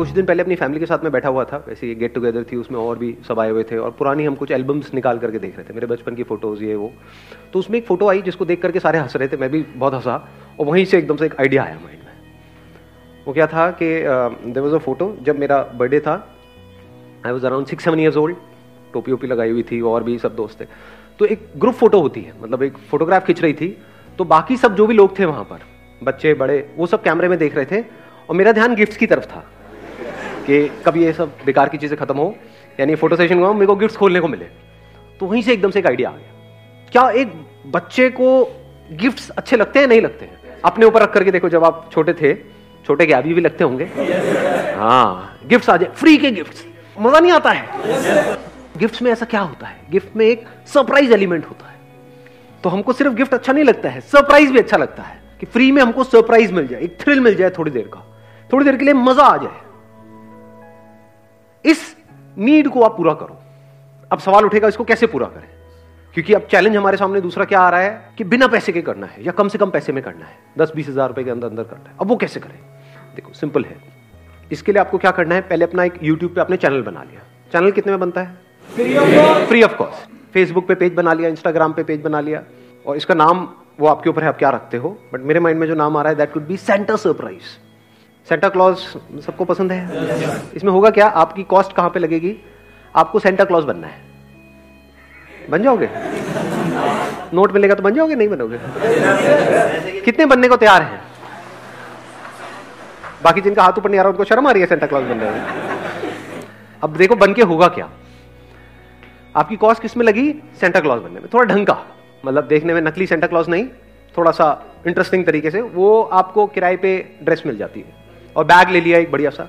कुछ दिन पहले अपनी फैमिली के साथ में बैठा हुआ था वैसे गेट टुगेदर थी, उसमें और भी सब आए हुए थे और पुरानी हम कुछ एल्बम्स निकाल करके देख रहे थे, मेरे बचपन की फ़ोटोज़ ये वो। तो उसमें एक फ़ोटो आई जिसको देख करके सारे हंस रहे थे, मैं भी बहुत हंसा और वहीं से एकदम से एक आइडिया आया माइंड में। वो क्या था कि देर वॉज़ अ फ़ोटो जब मेरा बर्थडे था I was around six seven years old टोपी ओपी लगाई हुई थी और भी सब दोस्त थे। तो एक ग्रुप फ़ोटो होती है मतलब एक फोटोग्राफ खिंच रही थी तो बाकी सब जो भी लोग थे वहाँ पर, बच्चे, बड़े, वो सब कैमरे में देख रहे थे और मेरा ध्यान गिफ्ट्स की तरफ़ था। कि कब ये सब बेकार की चीज़ें खत्म हो, यानी फ़ोटो सेशन हुआ, मेरे को गिफ्ट्स खोलने को मिले। तो वहीं से एकदम से एक आइडिया आ गया। क्या एक बच्चे को गिफ्ट्स अच्छे लगते हैं नहीं लगते हैं? अपने ऊपर रख करके देखो, जब आप छोटे थे, छोटे के अभी भी लगते होंगे। हाँ गिफ्ट्स आ जाए फ्री के गिफ्ट्स मज़ा नहीं आता है। गिफ्ट्स में ऐसा क्या होता है? गिफ्ट में एक सरप्राइज़ एलिमेंट होता है। तो हमको सिर्फ़ गिफ्ट अच्छा नहीं लगता है सरप्राइज़ भी अच्छा लगता है। कि फ्री में हमको सरप्राइज़ मिल जाए, एक थ्रिल मिल जाए थोड़ी देर का। थोड़ी देर के लिए मज़ा आ जाए। इस नीड को आप पूरा करो। अब सवाल उठेगा इसको कैसे पूरा करें? क्योंकि अब चैलेंज हमारे सामने दूसरा क्या आ रहा है कि बिना पैसे के करना है या कम से कम पैसे में करना है। दस बीस हज़ार रुपए के अंदर अंदर करना है। अब वो कैसे करें? देखो सिंपल है। इसके लिए आपको क्या करना है? पहले अपना एक यूट्यूब पे आपने चैनल बना लिया। चैनल कितने में बनता है? फ्री ऑफ़ कॉस्ट फेसबुक पे पेज बना लिया इंस्टाग्राम पे पेज बना लिया। और इसका नाम वो आपके ऊपर है आप क्या रखते हो? बट मेरे माइंड में जो नाम आ रहा है that could be centre surprise Santa Claus सबको पसंद है? इसमें होगा क्या? आपकी कॉस्ट कहाँ पे लगेगी? आपको सेंटा क्लॉज बनना है। बन जाओगे? नोट मिलेगा तो बन जाओगे, नहीं बनोगे? कितने बनने को तैयार हैं? बाकी जिनका हाथ ऊपर नहीं आ रहा, उनको शर्म आ रही है सेंटा क्लॉज बनने में। अब देखो, बन के होगा क्या? आपकी कॉस्ट किसमें लगी? सेंटा क्लॉज बनने में। थोड़ा ढंग का। मतलब देखने में नकली सेंटा क्लॉज नहीं, थोड़ा सा इंटरेस्टिंग तरीके से, वो आपको किराए पे ड्रेस मिल जाती है। और बैग ले लिया एक बढ़िया सा।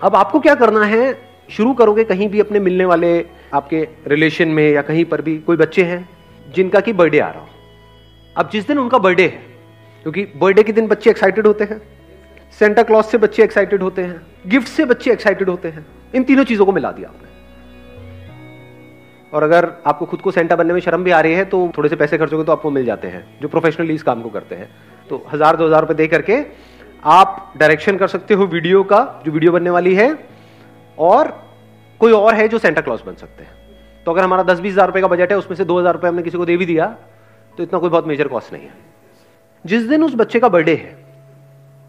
अब आपको क्या करना है? शुरू करोगे कहीं भी अपने मिलने वाले आपके रिलेशन में या कहीं पर भी कोई बच्चे हैं जिनका की बर्थडे आ रहा हो। अब जिस दिन उनका बर्थडे है, क्योंकि बर्थडे के दिन बच्चे एक्साइटेड होते हैं सेंटा क्लॉज से बच्चे एक्साइटेड होते हैं गिफ्ट से बच्चे एक्साइटेड होते हैं, इन तीनों चीज़ों को मिला दिया आपने। और अगर आपको खुद को सेंटा बनने में शर्म भी आ रही है तो थोड़े से पैसे खर्चोगे तो आपको मिल जाते हैं, जो प्रोफेशनली इस काम को करते हैं। तो हज़ार, दो हज़ार रुपए दे करके आप डायरेक्शन कर सकते हो वीडियो का, जो वीडियो बनने वाली है, और कोई और है जो सेंटा क्लॉज बन सकते हैं। तो अगर हमारा दस बीस हज़ार का बजट है, उसमें से दो हज़ार हमने किसी को दे भी दिया तो इतना कोई बहुत मेजर कॉस्ट नहीं है। जिस दिन उस बच्चे का बर्थडे है,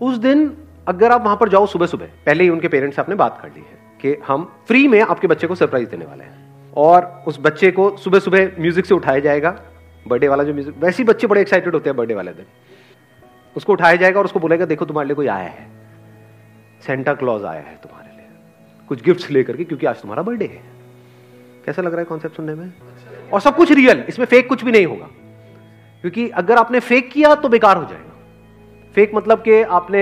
उस दिन अगर आप वहाँ पर जाओ सुबह सुबह पहले ही उनके पेरेंट्स से आपने बात कर ली है कि हम फ्री में आपके बच्चे को सरप्राइज़ देने वाले हैं। और उस बच्चे को सुबह सुबह म्यूज़िक से उठाया जाएगा बर्थडे वाला जो म्यूज़िक वैसे ही बच्चे बड़े एक्साइटेड होते हैं बर्थडे वाले दिन। उसको उठाया जाएगा और उसको बोलेगा, देखो, तुम्हारे लिए कोई आया है। सेंटा क्लॉज आया है तुम्हारे लिए। कुछ गिफ्ट्स लेकर के, क्योंकि आज तुम्हारा बर्थडे है। कैसा लग रहा है कॉन्सेप्ट सुनने में? और सब कुछ रियल इसमें फेक कुछ भी नहीं होगा। क्योंकि अगर आपने फेक किया तो बेकार हो जाएगा। फेक मतलब कि आपने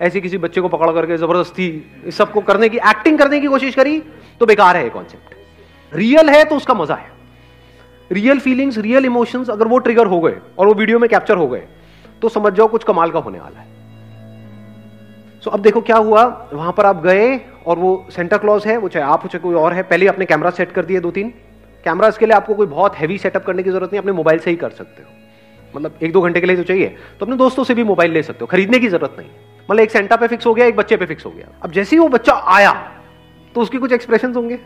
ऐसे किसी बच्चे को पकड़ करके ज़बरदस्ती इस सबको करने की एक्टिंग करने की कोशिश करी तो बेकार है ये कॉन्सेप्ट रियल है तो उसका मज़ा है। रियल फीलिंग्स रियल इमोशंस अगर वो ट्रिगर हो गए, और वो वीडियो में कैप्चर हो गए तो समझ जाओ कुछ कमाल का होने वाला है। सो अब देखो क्या हुआ वहाँ पर आप गए और वो सेंटा क्लॉज है वो चाहे आप हो चाहे कोई और है पहले अपने कैमरा सेट कर दिए दो तीन कैमरा के लिए आपको कोई बहुत हैवी सेटअप करने की ज़रूरत नहीं अपने मोबाइल से ही कर सकते हो। मतलब एक दो घंटे के लिए जो चाहिए। तो अपने दोस्तों से भी मोबाइल ले सकते हो खरीदने की ज़रूरत नहीं। मतलब एक सेंटा पे फिक्स हो गया एक बच्चे पे फिक्स हो गया। अब जैसे ही वो बच्चा आया तो उसके कुछ एक्सप्रेशन होंगे?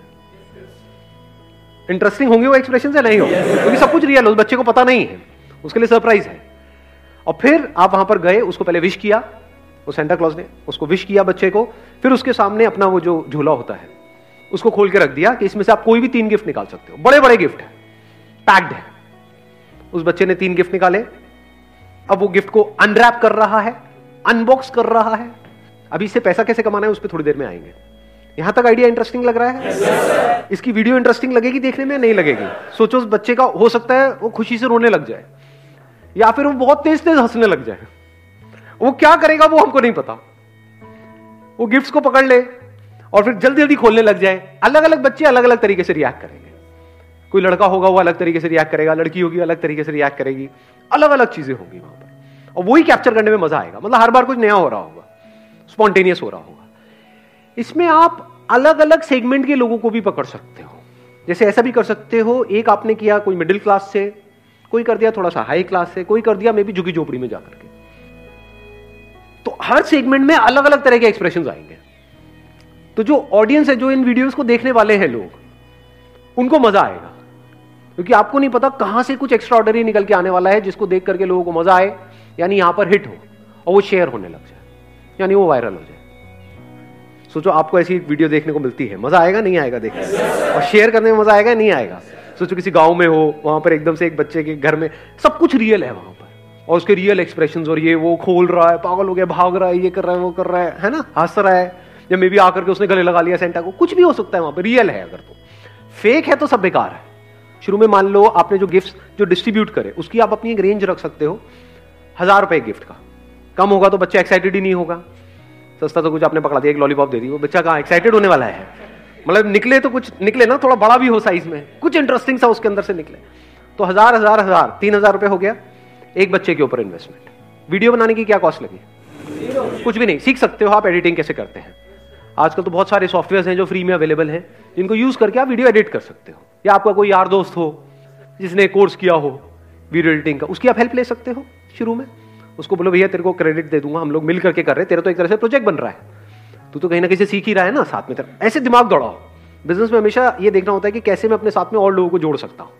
इंटरेस्टिंग होंगे वो एक्सप्रेशन से नहीं होंगे? क्योंकि सब कुछ रियल उस बच्चे को पता नहीं है। उसके लिए सरप्राइज़ है। और फिर आप वहाँ पर गए उसको पहले विश किया वो सेंटा क्लॉज ने उसको विश किया बच्चे को फिर उसके सामने अपना वो जो झूला होता है उसको खोल के रख दिया कि इसमें से आप कोई भी तीन गिफ्ट निकाल सकते हो। बड़े बड़े गिफ्ट है पैक्ड है। उस बच्चे ने तीन गिफ्ट निकाले। अब वो गिफ्ट को अनरैप कर रहा है अनबॉक्स कर रहा है। अभी इससे पैसा कैसे कमाना है उस पर थोड़ी देर में आएँगे। यहाँ तक आइडिया इंटरेस्टिंग लग रहा है? Yes, इसकी वीडियो इंटरेस्टिंग लगेगी देखने में नहीं लगेगी? सोचो उस बच्चे का हो सकता है वो खुशी से रोने लग जाए। या फिर वो बहुत तेज तेज हंसने लग जाए। वो क्या करेगा वो हमको नहीं पता। वो गिफ्ट्स को पकड़ ले और फिर जल्दी जल्दी खोलने लग जाए। अलग अलग बच्चे अलग अलग तरीके से रिएक्ट करेंगे। कोई लड़का होगा वो अलग तरीके से रिएक्ट करेगा, लड़की होगी अलग तरीके से रिएक्ट करेगी। अलग अलग चीज़ें होगी वहाँ पर। और वही कैप्चर करने में मज़ा आएगा। मतलब हर बार कुछ नया हो रहा होगा। स्पॉन्टेनियस हो रहा होगा। इसमें आप अलग अलग सेगमेंट के लोगों को भी पकड़ सकते हो। जैसे ऐसा भी कर सकते हो, एक आपने किया कोई मिडिल क्लास से कोई कर दिया थोड़ा सा हाई क्लास से, कोई कर दिया मे भी झुकी झोपड़ी में जाकर के। तो हर सेगमेंट में अलग अलग तरह के एक्सप्रेशन आएँगे। तो जो ऑडियंस है, जो इन वीडियोस को देखने वाले हैं लोग, उनको मज़ा आएगा। क्योंकि आपको नहीं पता कहाँ से कुछ एक्स्ट्रा ऑर्डर निकल के आने वाला है, जिसको देख करके लोगों को मज़ा आए, यानी यहाँ पर हिट हो, और वो शेयर होने लग जाए, यानी वो वायरल हो जाए। सोचो, आपको ऐसी वीडियो देखने को मिलती है, मज़ा आएगा, नहीं आएगा देखने और शेयर करने में मज़ा आएगा, नहीं आएगा? सोचो किसी गाँव में हो, वहाँ पर एकदम से एक बच्चे के घर में, सब कुछ रियल है वहाँ पर। और उसके रियल एक्सप्रेशन और ये वो खोल रहा है, पागल हो गया, भाग रहा है, ये कर रहा है, वो कर रहा है है ना? हंस रहा है। या मे भी आकर के उसने गले लगा लिया सेंटा को। कुछ भी हो सकता है वहाँ पर रियल है अगर तो। फेक है तो सब बेकार है। शुरू में मान लो आपने जो गिफ्ट जो डिस्ट्रीब्यूट करे, उसकी आप अपनी एक रेंज रख सकते हो, हज़ार रुपए गिफ्ट का। कम होगा तो बच्चा एक्साइटेड ही नहीं होगा। सस्ता तो कुछ आपने पकड़ा दिया, एक लॉलीपॉप दे दी, वो बच्चा कहाँ एक्साइटेड होने वाला है? मतलब निकले तो कुछ, निकले ना, थोड़ा बड़ा भी हो साइज़ में। कुछ इंटरेस्टिंग सा उसके अंदर से निकले। तो हज़ार हज़ार हज़ार, तीन हज़ार रुपए हो गया एक बच्चे के ऊपर इन्वेस्टमेंट वीडियो बनाने की क्या कॉस्ट लगी? कुछ भी नहीं, सीख सकते हो आप एडिटिंग कैसे करते हैं। आजकल तो बहुत सारे सॉफ्टवेयर हैं जो फ्री में अवेलेबल हैं। जिनको यूज़ करके आप वीडियो एडिट कर सकते हो। या आपका कोई यार दोस्त हो, जिसने कोर्स किया हो वीडियो एडिटिंग का, उसकी आप हेल्प ले सकते हो शुरू में। उसको बोलो, भैया, तेरे को क्रेडिट दे दूँगा, हम लोग मिल करके कर रहे हैं। तेरे तो एक तरह से प्रोजेक्ट बन रहा है। तू तो कहीं ना कहीं सीख ही रहा है ना साथ में तेरा। ऐसे दिमाग दौड़ाओ। बिज़नेस में हमेशा ये देखना होता है कि कैसे मैं अपने साथ में और लोगों को जोड़ सकता हूँ।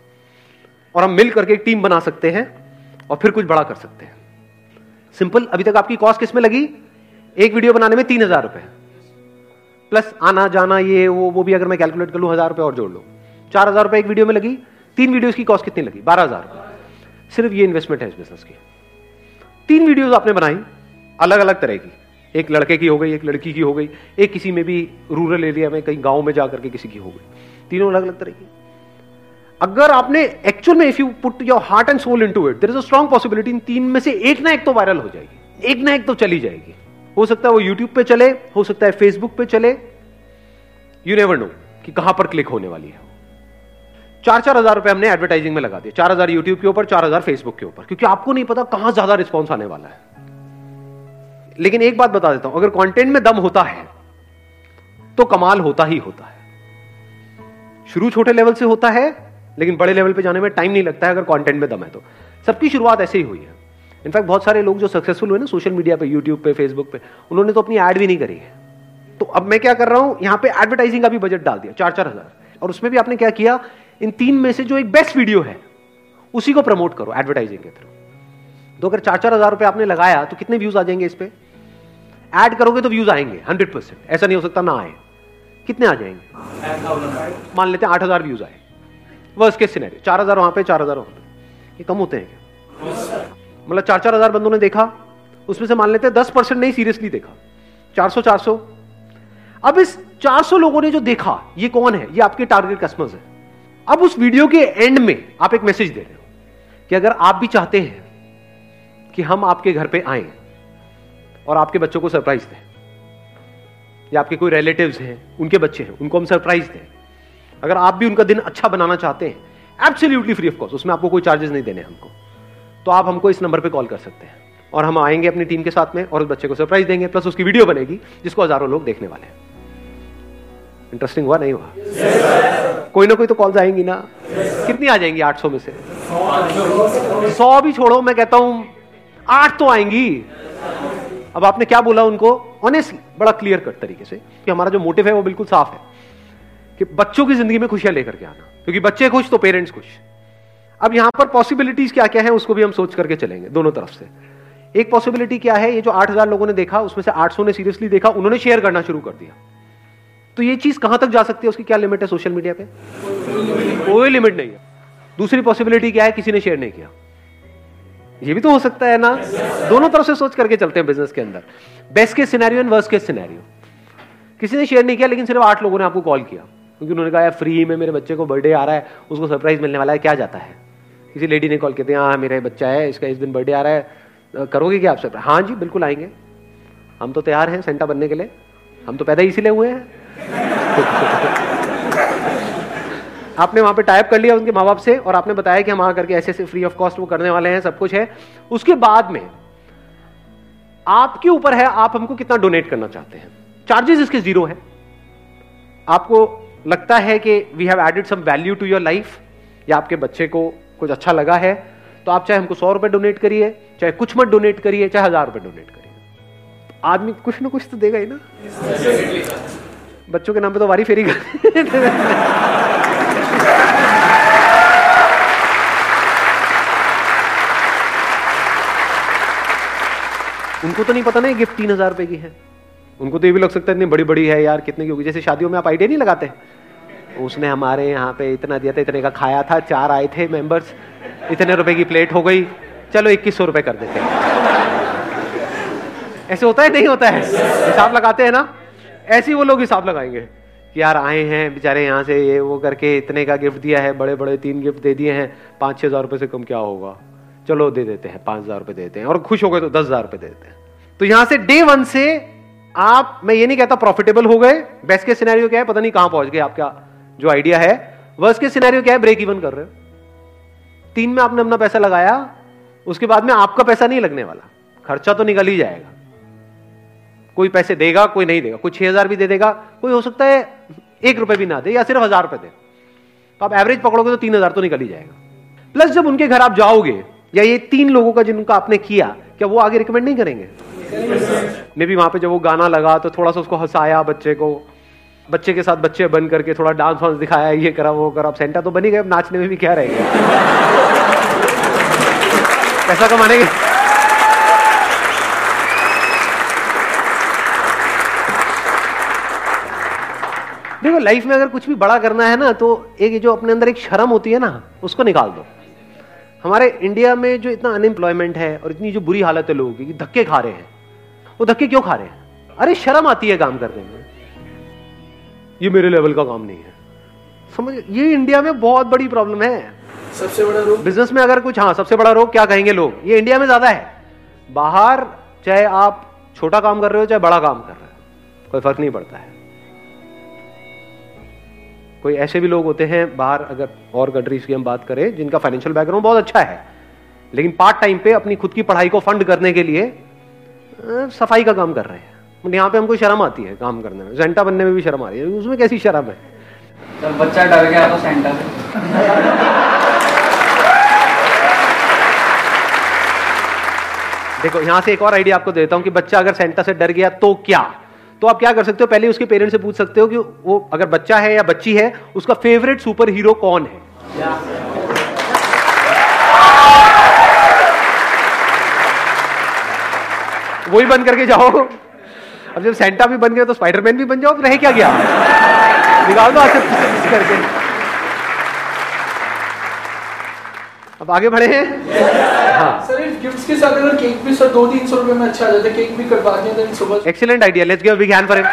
और हम मिल करके एक टीम बना सकते हैं और फिर कुछ बड़ा कर सकते हैं। सिंपल अभी तक आपकी कॉस्ट किसमें लगी? एक वीडियो बनाने में तीन हज़ार रुपए। प्लस आना, जाना, ये, वो वो भी अगर मैं कैलकुलेट कर लू, हज़ार रुपए और जोड़ लो। चार हज़ार रुपए एक वीडियो में लगी। तीन वीडियोस की कॉस्ट कितनी लगी? बारह हज़ार सिर्फ़ ये इन्वेस्टमेंट है इस बिज़नेस की। तीन वीडियोस आपने बनाई अलग अलग तरह की। एक लड़के की हो गई, एक लड़की की हो गई, एक किसी में भी रूरल एरिया में कहीं गाँव में जाकर के किसी की हो गई। तीनों अलग अलग तरह की अगर आपने एक्चुअल में if you put your heart and soul into it there is a strong possibility इन तीन में से एक ना एक तो वायरल हो जाएगी। एक ना एक तो चली जाएगी। हो सकता है वो यूट्यूब पे चले, हो सकता है फेसबुक पे चले। यू नेवर नो कि कहाँ पर क्लिक होने वाली है। चार चार हज़ार रुपए हमने एडवर्टाइजिंग में लगा दिया चार हज़ार यूट्यूब के ऊपर, चार हज़ार फेसबुक के ऊपर। क्योंकि आपको नहीं पता कहाँ ज़्यादा रिस्पॉन्स आने वाला है। लेकिन एक बात बता देता हूँ, अगर कंटेंट में दम होता है तो कमाल होता ही होता है। शुरू छोटे लेवल से होता है, लेकिन बड़े लेवल पे जाने में टाइम नहीं लगता है अगर कंटेंट में दम है तो। सबकी शुरुआत ऐसे ही हुई है। इनफैक्ट बहुत सारे लोग जो सक्सेसफुल हुए ना सोशल मीडिया पे यूट्यूब पे फेसबुक पे, उन्होंने तो अपनी एड भी नहीं करी है। तो अब मैं क्या कर रहा हूँ, यहाँ पे एडवर्टाइजिंग का भी बजट डाल दिया चार चार हज़ार। और उसमें भी आपने क्या किया, इन तीन में से जो एक बेस्ट वीडियो है, उसी को प्रमोट करो एडवर्टाइजिंग के थ्रू तो अगर चार चार हज़ार रुपए आपने लगाया तो कितने व्यूज़ आ जाएँगे इस पे? ऐड करोगे तो व्यूज़ आएँगे हंड्रेड परसेंट ऐसा नहीं हो सकता ना आए। कितने आ जाएँगे? मान लेते हैं आठ हज़ार व्यूज़ आए। वर्स के सिनेरियो चार हज़ार वहाँ पे, चार हज़ार वहाँ पे। ये कम होते हैं क्या? मतलब चार चार हज़ार बंदों ने देखा, उसमें से मान लेते हैं दस परसेंट नहीं सीरियसली देखा। चार सौ चार सौ। अब इस चार सौ लोगों ने जो देखा, ये कौन है? ये आपके टारगेट कस्टमर्स है। अब उस वीडियो के एंड में आप एक मैसेज दे रहे हो कि अगर आप भी चाहते हैं कि हम आपके घर पे आए और आपके बच्चों को सरप्राइज़ दें। या आपके कोई रिलेटिव्स हैं उनके बच्चे हैं उनको हम सरप्राइज़ दें। अगर आप भी उनका दिन अच्छा बनाना चाहते हैं एब्सोल्युटली फ्री ऑफ़ कॉस्ट उसमें आपको कोई चार्जेस नहीं देने हमको। तो आप हमको इस नंबर पे कॉल कर सकते हैं। और हम आएँगे अपनी टीम के साथ में और उस बच्चे को सरप्राइज़ देंगे प्लस उसकी वीडियो बनेगी जिसको हज़ारों लोग देखने वाले हैं। इंटरेस्टिंग हुआ नहीं हुआ? yes, कोई ना कोई तो कॉल्स आएँगी ना। yes, कितनी आ जाएँगी? 800 में से। सौ भी छोड़ो मैं कहता हूँ आठ तो आएँगी। अब आपने क्या बोला उनको? ऑनेस्टली बड़ा क्लियर कट तरीके से कि हमारा जो मोटिव है वो बिल्कुल साफ़ है कि बच्चों की ज़िंदगी में खुशियाँ लेकर के आना। क्योंकि बच्चे खुश तो पेरेंट्स खुश। अब यहाँ पर पॉसिबिलिटीज क्या क्या है, उसको भी हम सोच करके चलेंगे, दोनों तरफ़ से। एक पॉसिबिलिटी क्या है, ये जो 8000 लोगों ने देखा, उसमें से 800 ने सीरियसली देखा, उन्होंने शेयर करना शुरू कर दिया। तो ये चीज़ कहाँ तक जा सकती है, उसकी क्या लिमिट है सोशल मीडिया पे? कोई लिमिट नहीं है। दूसरी पॉसिबिलिटी क्या है, किसी ने शेयर नहीं किया। ये भी तो हो सकता है ना? yes, दोनों तरफ़ से सोच करके चलते हैं बिज़नेस के अंदर। बेस्ट के सिनेरियो एंड वर्स्ट के सिनेरियो किसी ने शेयर नहीं किया लेकिन सिर्फ़ आठ लोगों ने आपको कॉल किया। क्योंकि उन्होंने कहा फ्री में मेरे बच्चे को बर्थडे आ रहा है उसको सरप्राइज़ मिलने वाला है क्या जाता है? किसी लेडी ने कॉल किया हाँ मेरा बच्चा है इसका इस दिन बर्थडे आ रहा है करोगे क्या आप सरप्राइज़ हाँ जी बिल्कुल आएँगे। हम तो तैयार हैं सेंटा बनने के लिए। हम तो पैदा इसीलिए हुए हैं। आपने वहाँ पे टाइप कर लिया उनके माँ बाप से और आपने बताया कि हम वहाँ करके ऐसे ऐसे फ्री ऑफ़ कॉस्ट वो करने वाले हैं, सब कुछ है। उसके बाद में आपके ऊपर है, आप हमको कितना डोनेट करना चाहते हैं? चार्जेस इसके ज़ीरो है। आपको लगता है कि we have added some value to your life या आपके बच्चे को कुछ अच्छा लगा है तो आप चाहे हमको सौ रुपए डोनेट करिए, चाहे कुछ मत डोनेट करिए, चाहे हज़ार रुपए डोनेट करिए। आदमी कुछ ना कुछ तो देगा ही ना। बच्चों के नाम पे तो वारी फेरी कर उनको तो नहीं पता ना गिफ्ट तीन हज़ार रुपए की है। उनको तो ये भी लग सकता है इतनी बड़ी बड़ी है यार, कितने की होगी? जैसे शादियों में आप आइडिया नहीं लगाते? उसने हमारे यहाँ पे इतना दिया था, इतने का खाया था, चार आए थे मेंबर्स इतने रुपए की प्लेट हो गई। चलो, इक्कीस सौ रुपए कर देते ऐसे होता है, नहीं होता है? हिसाब लगाते हैं ना? ऐसे वो लोग हिसाब लगाएँगे। यार आए हैं, बेचारे यहाँ से ये वो करके इतने का गिफ्ट दिया है बड़े बड़े तीन गिफ्ट दे दिए हैं पाँच छः हज़ार रुपये से कम क्या होगा? चलो दे देते हैं, पाँच हज़ार रुपये देते हैं और खुश हो गए तो दस हज़ार रुपये देते हैं। तो यहाँ से डे वन से आप, मैं ये नहीं कहता प्रॉफिटेबल हो गए बेस्ट के सिनेरियो क्या है, पता नहीं कहाँ पहुँच गए आपका जो आइडिया है। वर्स के सिनेरियो क्या है ब्रेक इवन कर रहे हो। तीन में आपने अपना पैसा लगाया, उसके बाद में आपका पैसा नहीं लगने वाला, खर्चा तो निकल ही जाएगा। कोई पैसे देगा, कोई नहीं देगा। कोई छह हज़ार भी दे देगा, कोई हो सकता है एक रुपए भी ना दे या सिर्फ़ हज़ार रुपए दे। तो आप एवरेज पकड़ोगे तो तीन हज़ार तो निकल ही जाएगा। प्लस जब उनके घर आप जाओगे, या ये तीन लोगों का जिनका आपने किया, क्या वो आगे रिकमेंड नहीं करेंगे? मे भी वहाँ पे जब वो गाना लगा तो थोड़ा सा उसको हंसाया बच्चे को। बच्चे के साथ बच्चे बन करके थोड़ा डांस वांस दिखाया, ये करा, वो करा। अब सेंटा तो बनी गए नाचने में भी क्या रहेगा पैसा कमाने के देखो लाइफ में अगर कुछ भी बड़ा करना है ना तो एक जो अपने अंदर एक शर्म होती है ना उसको निकाल दो। हमारे इंडिया में जो इतना अनएम्प्लॉयमेंट है और इतनी जो बुरी हालत है लोगों की धक्के खा रहे हैं। वो धक्के क्यों खा रहे हैं? अरे शर्म आती है काम करने में। ये मेरे लेवल का काम नहीं है। समझ ये इंडिया में बहुत बड़ी प्रॉब्लम है। सबसे बड़ा रोग? बिज़नेस में अगर कुछ हाँ सबसे बड़ा रोग क्या कहेंगे लोग? ये इंडिया में ज़्यादा है। बाहर चाहे आप छोटा काम कर रहे हो चाहे बड़ा काम कर रहे हो कोई फ़र्क नहीं पड़ता है। कोई ऐसे भी लोग होते हैं बाहर अगर और कंट्रीज़ की हम बात करें जिनका फाइनेंशियल बैकग्राउंड बहुत अच्छा है लेकिन पार्ट टाइम पे अपनी खुद की पढ़ाई को फंड करने के लिए सफ़ाई का काम कर रहे हैं। यहाँ पे हमको शर्म आती है काम करने में। सेंटा बनने में भी शर्म आ रही है। उसमें कैसी शर्म है? बच्चा डर गया तो सेंटर देखो यहाँ से एक और आइडिया आपको देता हूँ कि बच्चा अगर सेंटा से डर गया तो क्या? तो आप क्या कर सकते हो? पहले उसके पेरेंट्स से पूछ सकते हो कि वो अगर बच्चा है या बच्ची है, उसका फेवरेट सुपर हीरो कौन है? वो ही बंद करके जाओ। अब जब सेंटा भी बन गया तो स्पाइडरमैन भी बन जाओ रहे रह क्या गया? निकाल दो आज करके। अब आगे बढ़े हैं। हाँ। सर गिफ्ट्स के साथ अगर केक भी सर दो तीन सौ रुपए में अच्छा आ जाता है केक भी कटवा दिया सुबह excellent idea let's give big hand for him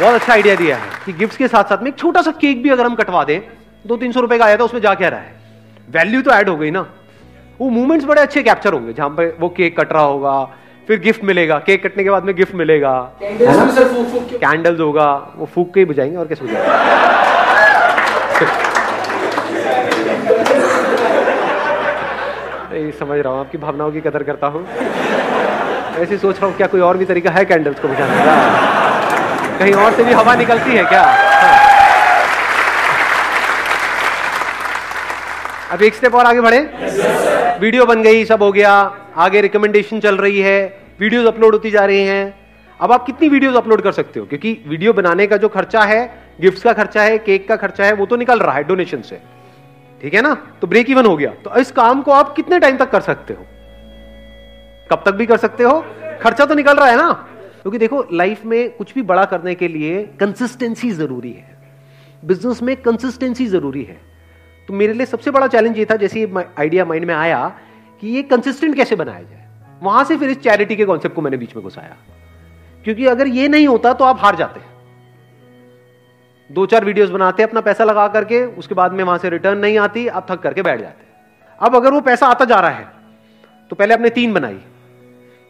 बहुत अच्छा आइडिया दिया है कि गिफ्ट्स के साथ साथ में एक छोटा सा केक भी अगर हम कटवा दें दो तीन सौ रुपए का आया था उसमें जा क्या रहा है? वैल्यू तो ऐड हो गई ना। वो मूवमेंट्स बड़े अच्छे कैप्चर होंगे जहाँ पे वो केक कट रहा होगा फिर गिफ्ट मिलेगा। केक कटने के बाद में गिफ्ट मिलेगा। कैंडल्स होगा वो फूक के ही बुझाएँगे और कैसे बुझाएँगे नहीं समझ रहा हूँ, आपकी भावनाओं की कदर करता हूँ। ऐसे सोच रहा हूँ, क्या कोई और भी तरीका है कैंडल्स को बुझाने का? कहीं और से भी हवा निकलती है क्या? अब एक स्टेप और आगे बढ़े। वीडियो बन गई, सब हो गया। आगे रिकमेंडेशन चल रही है। वीडियोस अपलोड होती जा रही हैं। अब आप कितनी वीडियोस अपलोड कर सकते हो? क्योंकि वीडियो बनाने का जो खर्चा है गिफ्ट्स का खर्चा है केक का खर्चा है, वो तो निकल रहा है डोनेशन से। ठीक है ना? तो ब्रेक इवन हो गया। तो इस काम को आप कितने टाइम तक कर सकते हो? कब तक भी कर सकते हो? खर्चा तो निकल रहा है ना? क्योंकि देखो लाइफ में कुछ भी बड़ा करने के लिए कंसिस्टेंसी ज़रूरी है। बिज़नेस में कंसिस्टेंसी ज़रूरी है। तो मेरे लिए सबसे बड़ा चैलेंज ये था, जैसे आइडिया माइंड में आया, कि ये कंसिस्टेंट कैसे बनाया जाए? वहाँ से फिर इस चैरिटी के कॉन्सेप्ट को मैंने बीच में घुसाया। क्योंकि अगर ये नहीं होता तो आप हार जाते। दो चार वीडियोस बनाते अपना पैसा लगा करके, उसके बाद में वहाँ से रिटर्न नहीं आती आप थक करके बैठ जाते अब अगर वो पैसा आता जा रहा है तो पहले आपने तीन बनाई,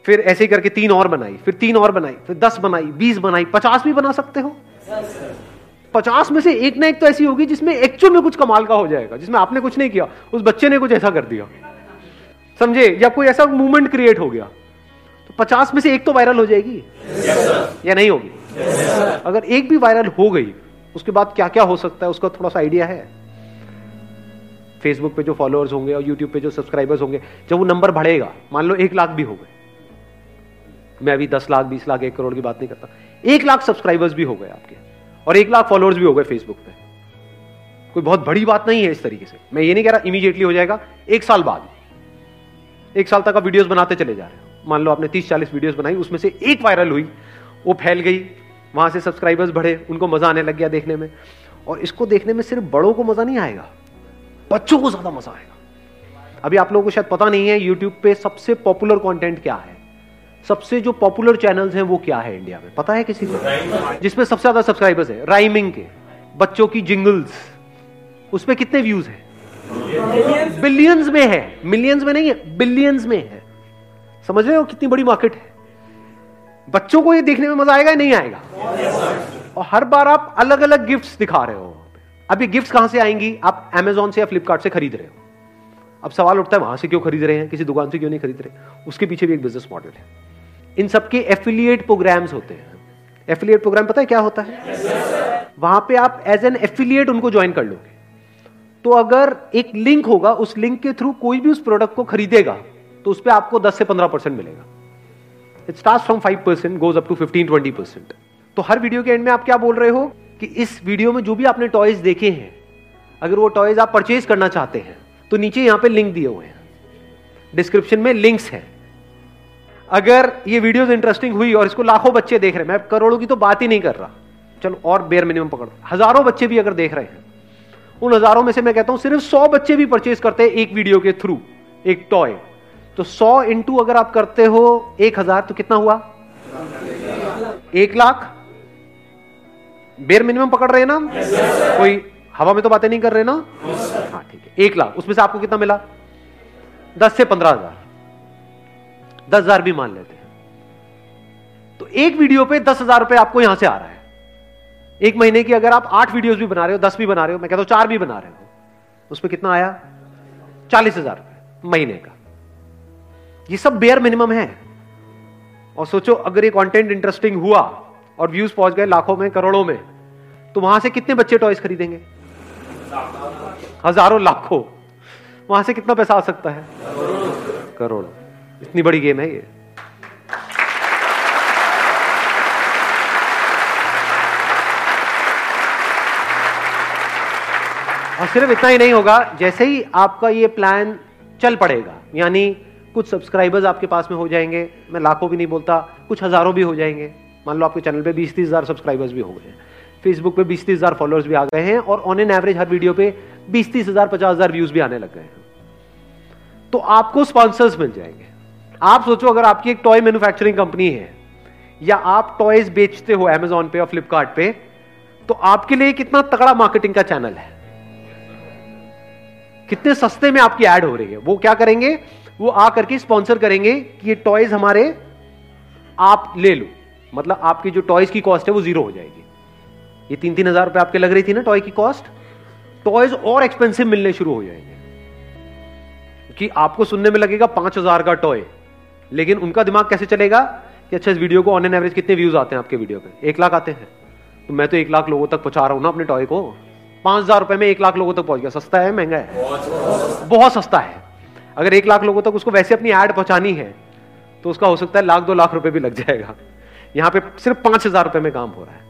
फिर ऐसे ही करके तीन और बनाई, फिर तीन और बनाई, फिर दस बनाई, बीस बनाई, पचास भी बना सकते हो। पचास में से एक ना एक तो ऐसी होगी जिसमें एक्चुअल में कुछ कमाल का हो जाएगा, जिसमें आपने कुछ नहीं किया, उस बच्चे ने कुछ ऐसा कर दिया। समझे? या कोई ऐसा मूवमेंट क्रिएट हो गया तो पचास में से एक तो वायरल हो जाएगी? या नहीं होगी? अगर एक भी वायरल हो गई उसके बाद क्या क्या हो सकता है, उसका थोड़ा सा आइडिया है। फेसबुक पे जो फॉलोअर्स होंगे और यूट्यूब पे जो सब्सक्राइबर्स होंगे, जब वो नंबर बढ़ेगा, मान लो एक लाख भी हो गए। मैं अभी दस लाख, बीस लाख, एक करोड़ की बात नहीं करता। एक लाख सब्सक्राइबर्स भी हो गए आपके, और एक लाख फॉलोअर्स भी हो गए फेसबुक पे। कोई बहुत बड़ी बात नहीं है इस तरीके से। मैं ये नहीं कह रहा इमीडिएटली हो जाएगा, एक साल बाद। एक साल तक आप वीडियोस बनाते चले जा रहे हो। मान लो आपने तीस चालीस वीडियोस बनाई, उसमें से एक वायरल हुई, वो फैल गई वहाँ से सब्सक्राइबर्स बढ़े, उनको मज़ा आने लग गया देखने में। और इसको देखने में सिर्फ़ बड़ों को मज़ा नहीं आएगा, बच्चों को ज़्यादा मज़ा आएगा। अभी आप लोगों को शायद पता नहीं है यूट्यूब पे सबसे पॉपुलर कंटेंट क्या है? सबसे जो पॉपुलर चैनल्स हैं, वो क्या है इंडिया में? पता है किसी को? जिसमें सबसे ज़्यादा सब्सक्राइबर्स है राइमिंग के, बच्चों की जिंगल्स उस पर कितने व्यूज़ है? बिलियंस में है। मिलियंस में नहीं है बिलियंस में है। समझ रहे हो कितनी बड़ी मार्केट है? बच्चों को ये देखने में मज़ा आएगा या नहीं आएगा? और हर बार आप अलग अलग गिफ्ट्स दिखा रहे हो। अब ये कहाँ से आएँगी? आप अमेजोन से या फ्लिपकार्ट से खरीद रहे हो। अब सवाल उठता है, वहाँ से क्यों खरीद रहे हैं? किसी दुकान से क्यों नहीं खरीद रहे? उसके पीछे भी एक बिज़नेस मॉडल है। इन सबके एफिलिएट प्रोग्राम्स होते हैं। एफिलिएट प्रोग्राम पता है क्या होता है? वहाँ पे आप एज एन एफिलिएट उनको ज्वाइन कर लोगे। तो अगर एक लिंक होगा, उस लिंक के थ्रू कोई भी उस प्रोडक्ट को खरीदेगा तो उस पर आपको 10 से 15 परसेंट मिलेगा। It start from 5 percent goes up to 15 20 percent तो हर वीडियो के एंड में आप क्या बोल रहे हो? कि इस वीडियो में जो भी आपने टॉयज देखे हैं, अगर वो टॉयज आप परचेज करना चाहते हैं तो नीचे यहाँ पे लिंक दिए हुए हैं। डिस्क्रिप्शन में लिंक्स हैं। अगर ये वीडियोस इंटरेस्टिंग हुई और इसको लाखों बच्चे देख रहे हैं, मैं करोड़ों की तो बात ही नहीं कर रहा। चलो और बेयर मिनिमम पकड़ हज़ारों बच्चे भी अगर देख रहे हैं, उन हज़ारों में से मैं कहता हूँ सिर्फ़ सौ बच्चे भी परचेज करते हैं एक वीडियो के थ्रू एक टॉय तो सौ इंटू अगर आप करते हो एक हज़ार तो कितना हुआ? एक लाख? बेर मिनिमम पकड़ रहे हैं ना? Yes, कोई हवा में तो बातें नहीं कर रहे ना? हाँ ठीक है। एक लाख। उसमें से आपको कितना मिला? दस से पंद्रह हज़ार। दस हज़ार भी मान लेते हैं। तो एक वीडियो पे दस हज़ार रुपए आपको यहाँ से आ रहा है। एक महीने की अगर आप आठ वीडियोस भी बना रहे हो दस भी बना रहे हो मैं कहता हूँ चार भी बना रहे हो उसमें कितना आया? चालीस हज़ार महीने का। ये सब बेयर मिनिमम है। और सोचो, अगर ये कंटेंट इंटरेस्टिंग हुआ और व्यूज़ पहुँच गए लाखों में, करोड़ों में तो वहाँ से कितने बच्चे टॉयज खरीदेंगे? हज़ारों लाखों। वहाँ से कितना पैसा आ सकता है? करोड़। इतनी बड़ी गेम है ये। और सिर्फ़ इतना ही नहीं होगा, जैसे ही आपका ये प्लान चल पड़ेगा, यानी कुछ सब्सक्राइबर्स आपके पास में हो जाएँगे। मैं लाखों भी नहीं बोलता, कुछ हज़ारों भी हो जाएँगे। मान लो आपके चैनल पे बीस तीस हज़ार सब्सक्राइबर्स भी हो गए हैं। फेसबुक पे बीस तीस हज़ार फॉलोअर्स भी आ गए हैं और ऑन एन एवरेज हर वीडियो पे बीस तीस हज़ार, पचास हज़ार व्यूज़ भी आने लग गए हैं। तो आपको स्पॉन्सर्स मिल जाएँगे। आप सोचो अगर आपकी एक टॉय मैन्युफैक्चरिंग कंपनी है, या आप टॉयज बेचते हो एमेजोन पे और फ्लिपकार्ट तो आपके लिए कितना तगड़ा मार्केटिंग का चैनल है? कितने सस्ते में आपकी एड हो रही है? वो क्या करेंगे? वो आ करके स्पॉन्सर करेंगे कि ये टॉयज हमारे आप ले लो। मतलब आपकी जो टॉयज की कॉस्ट है वो ज़ीरो हो जाएगी। ये तीन तीन हज़ार रुपए आपके लग रही थी ना टॉय की कॉस्ट टॉयज और एक्सपेंसिव मिलने शुरू हो जाएँगे। कि आपको सुनने में लगेगा पाँच हज़ार का टॉय लेकिन उनका दिमाग कैसे चलेगा कि अच्छा इस वीडियो को ऑन एन एवरेज कितने व्यूज़ आते हैं आपके वीडियो पे? एक लाख आते हैं। तो मैं तो एक लाख लोगों तक पहुँचा रहा हूँ ना अपने टॉय को। पाँच हज़ार रुपए में एक लाख लोगों तक पहुँच गया। सस्ता है महँगा है। बहुत सस्ता है। अगर एक लाख लोगों तक उसको वैसे अपनी एड पहुंचानी है तो उसका हो सकता है लाख, दो लाख रुपए भी लग जाएगा। यहाँ पे सिर्फ़ पाँच हज़ार रुपए में काम हो रहा है।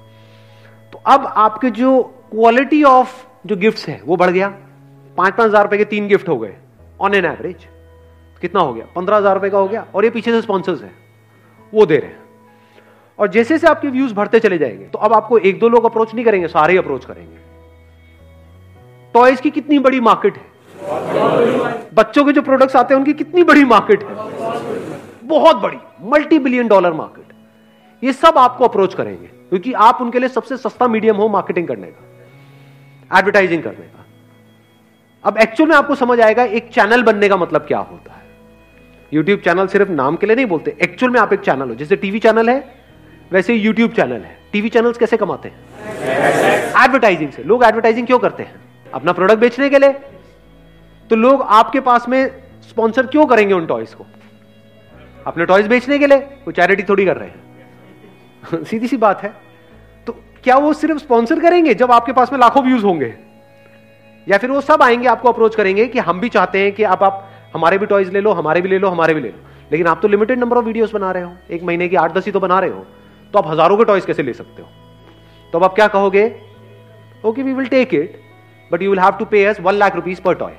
तो अब आपके जो क्वालिटी ऑफ़ जो गिफ्ट्स है, वो बढ़ गया। पाँच पाँच हज़ार रुपए के तीन गिफ्ट हो गए ऑन एन एवरेज कितना हो गया? पंद्रह हज़ार रुपए का हो गया, और ये पीछे से स्पॉन्सर्स है। वो दे रहे हैं। और जैसे जैसे आपके व्यूज़ बढ़ते चले जाएँगे तो अब आपको एक, दो लोग अप्रोच नहीं करेंगे, सारे अप्रोच करेंगे। टॉयज की कितनी बड़ी मार्केट है? बच्चों के जो प्रोडक्ट्स आते हैं, उनकी कितनी बड़ी मार्केट है? बहुत बड़ी मल्टी बिलियन डॉलर मार्केट ये सब आपको अप्रोच करेंगे, क्योंकि आप उनके लिए सबसे सस्ता मीडियम हो मार्केटिंग करने का एडवर्टाइजिंग करने का. अब एक्चुअल में आपको समझ आएगा, एक चैनल बनने का मतलब क्या होता है. यूट्यूब चैनल सिर्फ़ नाम के लिए नहीं बोलते एक्चुअल में आप एक चैनल हो. जैसे टीवी चैनल है, वैसे यूट्यूब चैनल है. टीवी चैनल्स कैसे कमाते हैं? एडवर्टाइजिंग से. लोग एडवर्टाइजिंग क्यों करते हैं? अपना प्रोडक्ट बेचने के लिए तो लोग आपके पास में स्पॉन्सर क्यों करेंगे उन टॉयज को? अपने टॉयज बेचने के लिए? वो चैरिटी थोड़ी कर रहे हैं। सीधी सी बात है। तो क्या वो सिर्फ़ स्पॉन्सर करेंगे जब आपके पास में लाखों व्यूज़ होंगे? या फिर वो सब आएँगे आपको अप्रोच करेंगे कि हम भी चाहते हैं कि आप आप हमारे भी टॉयज ले लो, हमारे भी ले लो, हमारे भी ले लो। लेकिन आप तो लिमिटेड नंबर ऑफ़ वीडियोस बना रहे हो। एक महीने की आठ दस ही तो बना रहे हो। तो आप हज़ारों के टॉयज कैसे ले सकते हो? तो अब आप क्या कहोगे? Okay we will take it but you will have to pay as one lakh rupees per toy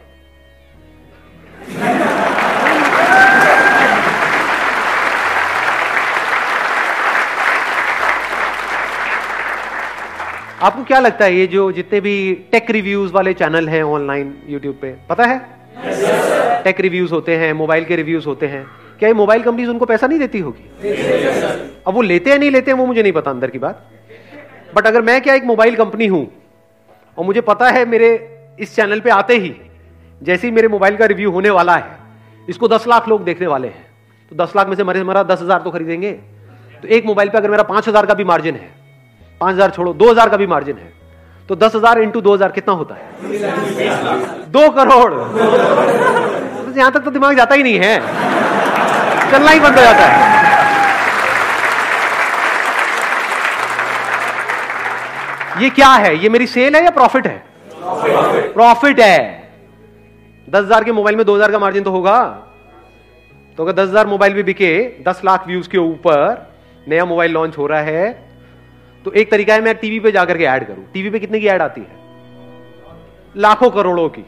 आपको क्या लगता है ये जो जितने भी टेक रिव्यूज़ वाले चैनल हैं ऑनलाइन यूट्यूब पे पता है? Yes, टेक रिव्यूज़ होते हैं मोबाइल के रिव्यूज़ होते हैं। क्या ये मोबाइल कंपनीज़ उनको पैसा नहीं देती होगी? yes, अब वो लेते हैं नहीं लेते हैं वो मुझे नहीं पता अंदर की बात। बट अगर मैं क्या एक मोबाइल कंपनी हूँ और मुझे पता है मेरे इस चैनल पे आते ही जैसे ही मेरे मोबाइल का रिव्यू होने वाला है इसको दस लाख लोग देखने वाले हैं तो दस लाख में से मरे मरा दस हज़ार तो खरीदेंगे। तो एक मोबाइल पे अगर मेरा पाँच हज़ार का भी मार्जिन है पाँच हज़ार छोड़ो, दो हज़ार का भी मार्जिन है। तो दस हज़ार इंटू दो हज़ार कितना होता है? दो करोड़। तो यहाँ तक तो दिमाग जाता ही नहीं है। चलना ही बंद हो जाता है। ये क्या है? ये मेरी सेल है या प्रॉफिट है? प्रॉफिट है। दस हज़ार के मोबाइल में दो हज़ार का मार्जिन तो होगा। तो अगर दस हज़ार मोबाइल भी बिके, दस लाख व्यूज़ के ऊपर नया मोबाइल लॉन्च हो रहा है तो एक तरीका है, मैं टीवी पे जाकर के ऐड करूँ। टीवी पे कितने की ऐड आती है? लाखों करोड़ों की।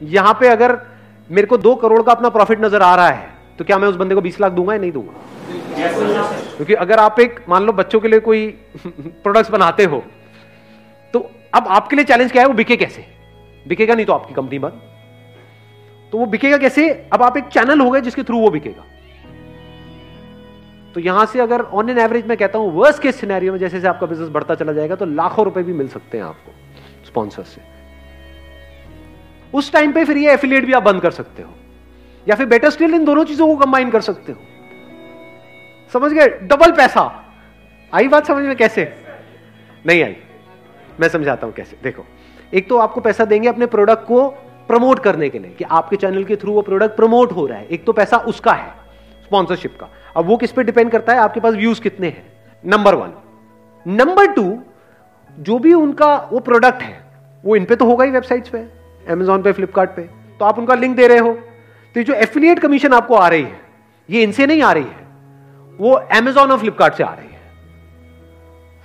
यहाँ पे अगर मेरे को दो करोड़ का अपना प्रॉफिट नज़र आ रहा है तो क्या मैं उस बंदे को बीस लाख दूँगा या नहीं दूँगा? क्योंकि अगर आप एक, मान लो बच्चों के लिए कोई प्रोडक्ट्स बनाते हो तो अब आपके लिए चैलेंज क्या है, वो बिके कैसे? बिकेगा नहीं तो आपकी कंपनी बंद। तो वो बिकेगा कैसे? अब आप एक चैनल हो गए जिसके थ्रू वो बिकेगा। तो यहाँ से अगर ऑन एन एवरेज मैं कहता हूँ वर्स्ट के सिनेरियो में जैसे जैसे आपका बिज़नेस बढ़ता चला जाएगा तो लाखों रुपए भी मिल सकते हैं आपको स्पॉन्सर से। उस टाइम पे फिर ये एफिलिएट भी आप बंद कर सकते हो, या फिर बेटर स्टिल इन दोनों चीज़ों को कंबाइन कर सकते हो। समझ गए? डबल पैसा। आई बात समझ में कैसे? नहीं आई। मैं समझाता हूँ कैसे। देखो, एक तो आपको पैसा देंगे अपने प्रोडक्ट को प्रमोट करने के लिए, कि आपके चैनल के थ्रू वो प्रोडक्ट प्रमोट हो रहा है। एक तो पैसा उसका है स्पॉन्सरशिप का। अब वो किस पे डिपेंड करता है? आपके पास व्यूज़ कितने हैं? नंबर वन नंबर टू जो भी उनका वो प्रोडक्ट है वो इन पे तो होगा ही वेबसाइट्स पे अमेजोन पे फ्लिपकार्ट पे। तो आप उनका लिंक दे रहे हो। तो जो एफिलिएट कमीशन आपको आ रही है ये इनसे नहीं आ रही है। वो अमेजोन और फ्लिपकार्ट से आ रही है।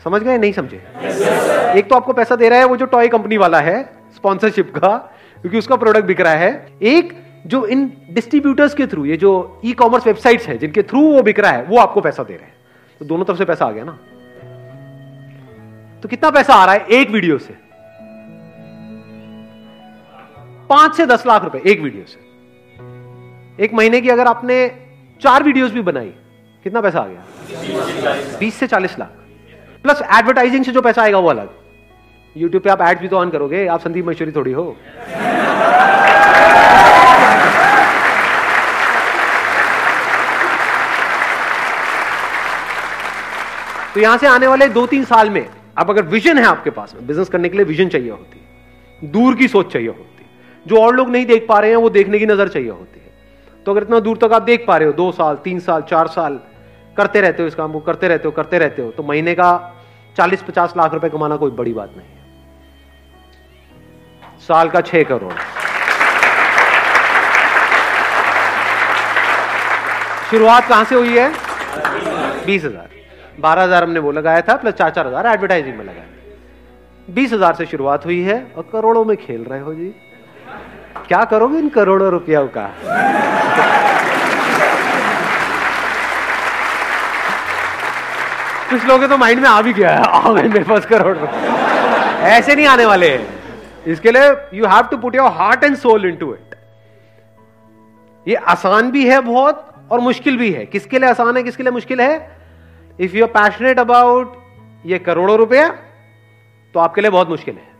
समझ गए? नहीं समझे? yes, एक तो आपको पैसा दे रहा है वो जो टॉय कंपनी वाला है स्पॉन्सरशिप का क्योंकि उसका प्रोडक्ट बिक रहा है। एक जो इन डिस्ट्रीब्यूटर्स के थ्रू ये जो ई कॉमर्स वेबसाइट्स है, जिनके थ्रू वो बिक रहा है, वो आपको पैसा दे रहे हैं। तो दोनों तरफ़ से पैसा आ गया ना? तो कितना पैसा आ रहा है एक वीडियो से? पाँच से दस लाख रुपए एक वीडियो से। एक महीने की अगर आपने चार वीडियोस भी बनाई, कितना पैसा आ गया? बीस से चालीस लाख। प्लस एडवर्टाइजिंग से जो पैसा आएगा वो अलग। यूट्यूब पे आप एड्स भी तो ऑन करोगे, आप संदीप मशहूरी थोड़ी हो। तो यहाँ से आने वाले दो तीन साल में अब अगर विजन है आपके पास में बिज़नेस करने के लिए विजन चाहिए होती है, दूर की सोच चाहिए होती है, जो और लोग नहीं देख पा रहे हैं, वो देखने की नज़र चाहिए होती है। तो अगर इतना दूर तक आप देख पा रहे हो, दो साल, तीन साल, चार साल, करते रहते हो इस काम को, करते रहते हो, करते रहते हो तो महीने का चालीस पचास लाख रुपए कमाना कोई बड़ी बात नहीं है। साल का छह करोड़। शुरुआत कहाँ से हुई है? बीस हज़ार। बारह हज़ार हमने वो लगाया था प्लस चार चार हज़ार एडवर्टाइजिंग में लगाया। बीस हज़ार से शुरुआत हुई है और करोड़ों में खेल रहे हो जी। क्या करोगे इन करोड़ों रुपयों का? कुछ लोग तो माइंड में आ भी गया है मेरे पास करोड़ ऐसे नहीं आने वाले। इसके लिए you have to put your heart and soul into it ये आसान भी है बहुत और मुश्किल भी है। किसके लिए आसान है, किसके लिए मुश्किल है? If you are passionate about ये करोड़ों रुपया तो आपके लिए बहुत मुश्किल है।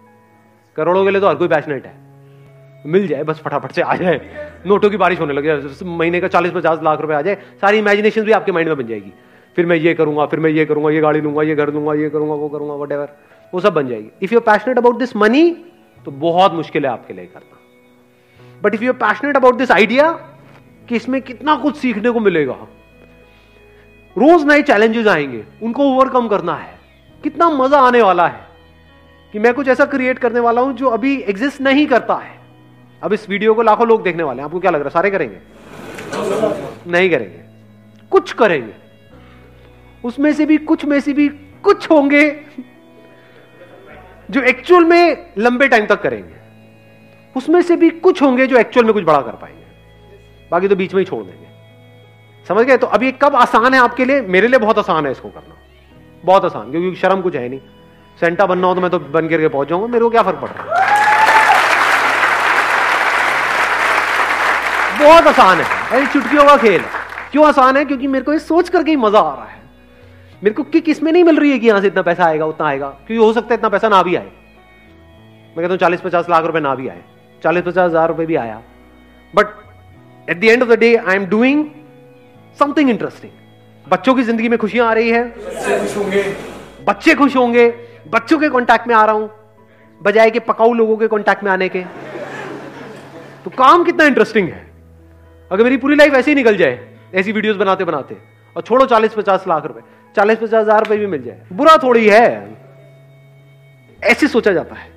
करोड़ों के लिए तो हर कोई पैशनेट है। मिल जाए, बस फटाफट से आ जाए। नोटों की बारिश होने लग महीने का चालीस पचास लाख रुपए आ जाए, सारी इमेजिनेशन भी आपके माइंड में बन जाएगी। फिर मैं ये करूँगा, फिर मैं ये करूँगा, ये गाड़ी लूँगा, ये घर दूँगा ये करूँगा, वो करूँगा वट वो सब बन जाएगी। If you passionate about this money तो बहुत मुश्किल है आपके लिए करना। But if you passionate about this idea कि इसमें कितना कुछ सीखने को मिलेगा रोज नए चैलेंजेस आएँगे, उनको ओवरकम करना है। कितना मज़ा आने वाला है कि मैं कुछ ऐसा क्रिएट करने वाला हूँ जो अभी एग्जिस्ट नहीं करता है। अब इस वीडियो को लाखों लोग देखने वाले हैं। आपको क्या लग रहा है? सारे करेंगे? नहीं करेंगे। कुछ करेंगे। उसमें से भी, कुछ में से भी कुछ होंगे जो एक्चुअल में लंबे टाइम तक करेंगे। उसमें से भी कुछ होंगे जो एक्चुअल में कुछ बड़ा कर पाएँगे। बाकी तो बीच में ही छोड़ देंगे। समझ गए? तो अभी कब आसान है आपके लिए? मेरे लिए बहुत आसान है इसको करना। बहुत आसान, क्योंकि शर्म कुछ है नहीं। सेंटा बनना हो तो मैं तो बन करके पहुँच जाऊँगा, मेरे को क्या फ़र्क पड़ रहा है? बहुत आसान है। चुटकियों का खेल। क्यों आसान है? क्योंकि मेरे को ये सोच करके ही मज़ा आ रहा है। मेरे को किक इसमें नहीं मिल रही है कि यहाँ से इतना पैसा आएगा, उतना आएगा। क्योंकि हो सकता है इतना पैसा ना भी आए। मैं कहता हूँ चालीस पचास लाख रुपए ना भी आए। चालीस पचास हज़ार रुपए भी आया। But at the end of the day I am doing something interesting बच्चों की ज़िंदगी में खुशियाँ आ रही है। बच्चे खुश होंगे। बच्चों के कांटेक्ट में आ रहा हूँ बजाय के पकाऊ लोगों के कांटेक्ट में आने के। तो काम कितना इंटरेस्टिंग है। अगर मेरी पूरी लाइफ ऐसे ही निकल जाए ऐसी वीडियोस बनाते बनाते और छोड़ो चालीस पचास लाख रुपए चालीस पचास हज़ार रुपए भी मिल जाए। बुरा थोड़ी है। ऐसे सोचा जाता है।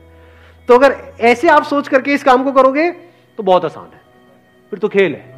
तो अगर ऐसे आप सोच करके इस काम को करोगे तो बहुत आसान है। फिर तो खेल है।